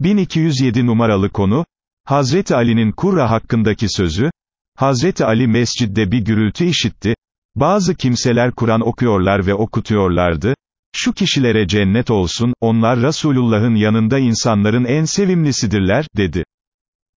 1207 numaralı konu, Hazreti Ali'nin Kurra hakkındaki sözü, Hazreti Ali mescidde bir gürültü işitti, bazı kimseler Kur'an okuyorlar ve okutuyorlardı, şu kişilere cennet olsun, onlar Resulullah'ın yanında insanların en sevimlisidirler, dedi.